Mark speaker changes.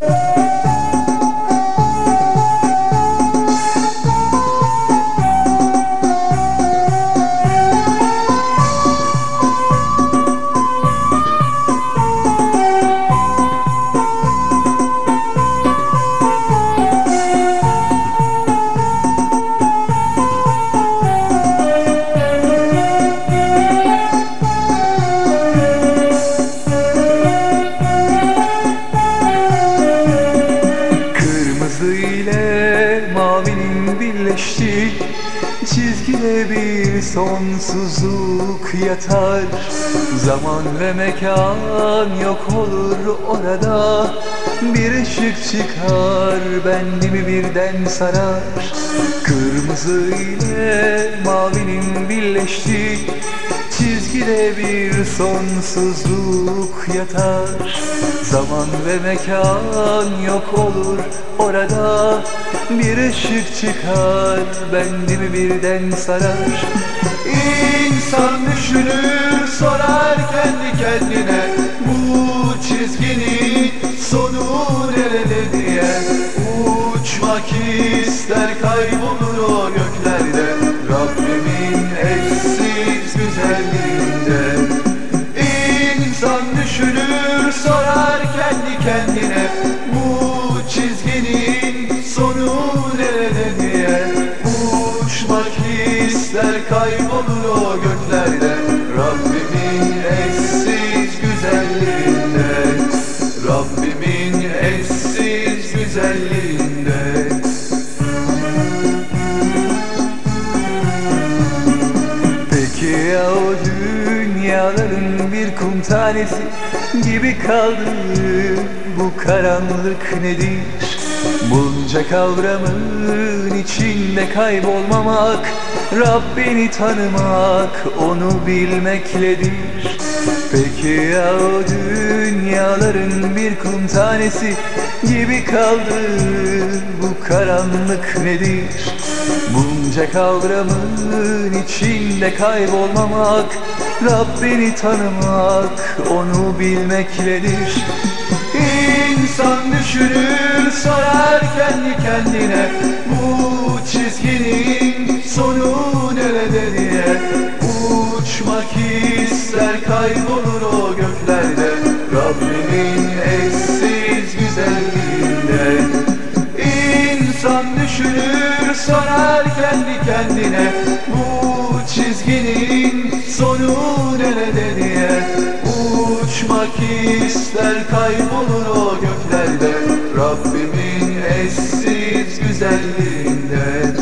Speaker 1: Kırmızı birleşti Çizgide bir sonsuzluk yatar. Zaman ve mekan yok olur orada. Bir ışık çıkar bendimi birden sarar? Kırmızı ile mavinin birleşti Bir sonsuzluk yatar Zaman ve mekan yok olur orada. Bir ışık çıkar bendimi birden sarar
Speaker 2: sorar kendi kendine Bu çizginin sonu nerede? diye. Uçmak ister kaybolur o göklerde
Speaker 1: dünyaların bir kum tanesi gibi kaldı Bu karanlık nedir? Bunca kavramın içinde kaybolmamak Rabbini tanımak, onu bilmekledir Peki ya o dünyaların bir kum tanesi gibi kaldı Bu karanlık nedir? Bunca kavramın içinde kaybolmamak Rabbini tanımak, onu bilmekledir.
Speaker 2: İnsan düşünür sorar kendi kendine Bu Bulmak ister kaybolur o göklerde Rabbimin eşsiz güzelliğinde.